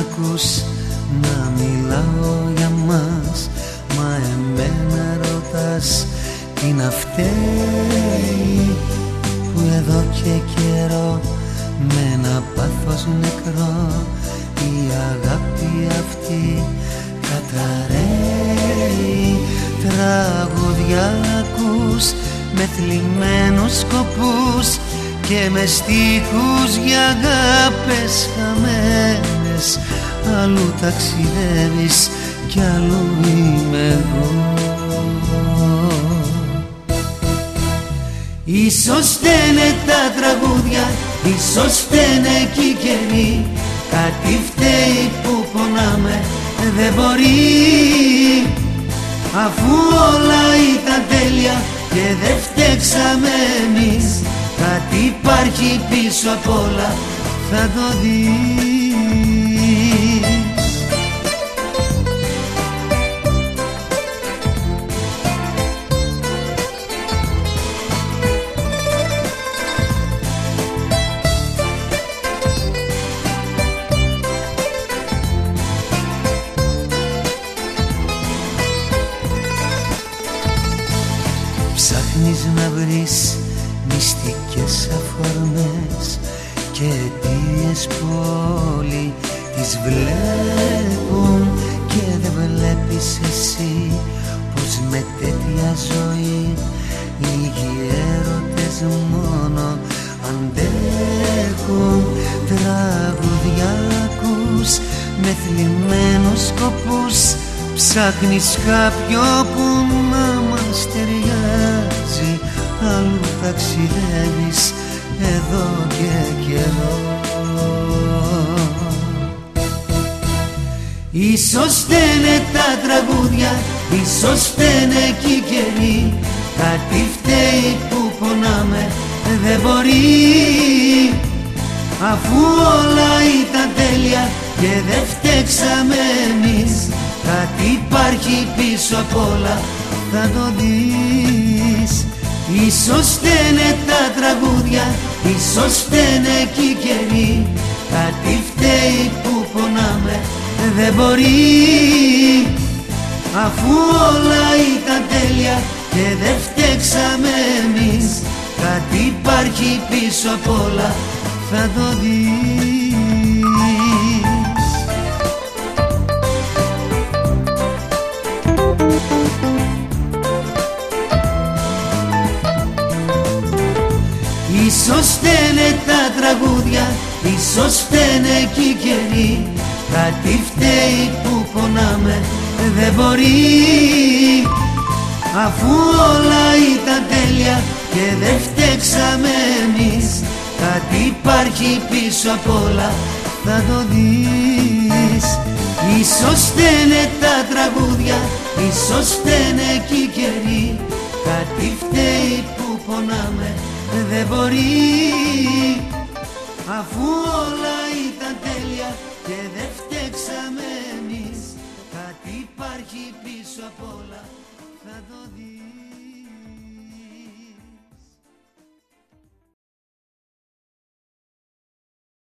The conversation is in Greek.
ακούς να μιλάω για μας. Μα εμένα ρωτάς τι να φταίει Που εδώ και καιρό με ένα πάθος νεκρό Η αγάπη αυτή καταραίει. Τραγουδιά ακούς με θλιμμένους σκοπούς και με στίχους για αγάπες χαμένες. Αλλού ταξιδεύεις κι αλλού είμαι εγώ. Ίσως φταίνε τα τραγούδια, ίσως φταίνε κι οι καιροί. Κάτι φταίει που πονάμε, δεν μπορεί. Αφού όλα ήταν τέλεια και δεν φταίξαμε εμείς Κάτι υπάρχει πίσω απ' όλα, θα το δεις. Ψάχνεις να βρεις μυστικές αφορμές και αιτίες που όλοι τις βλέπουν και δεν βλέπεις εσύ πως με τέτοια ζωή οι λίγοι έρωτες μόνο αντέχουν τραγουδιά ακούς με θλιμμένους σκοπούς Ψάχνεις κάποιο που να μας ταιριάζει Αλλού ταξιδεύεις εδώ και καιρό. Ίσως φταίνε τα τραγούδια, ίσως φταίνε κι οι καιροί. Κάτι φταίει που πονάμε, δεν μπορεί. Αφού όλα ήταν τέλεια και δεν φταίξαμε εμείς Κάτι υπάρχει πίσω απ' όλα θα το δεις Ίσως φταίνε τα τραγούδια, ίσως φταίνε κι οι καιροί Κάτι φταίει που πονάμε, δεν μπορεί. Αφού όλα ήταν τέλεια και δεν φταίξαμε εμείς Κάτι υπάρχει πίσω απ' όλα θα το δεις Ίσως φταίνε τα τραγούδια, ίσως φταίνε κι οι καιροί Κάτι φταίει που πονάμε, δεν μπορεί. Αφού όλα ήταν τέλεια και δεν φταίξαμε εμείς Κάτι υπάρχει πίσω απ' όλα, θα το δεις. Ίσως φταίνε τα τραγούδια, ίσως φταίνε πονάμε δεν μπορεί. Αφού όλα ήταν τέλεια και δεν φταίξαμε εμείς Κάτι υπάρχει πίσω απ' όλα θα το δεις.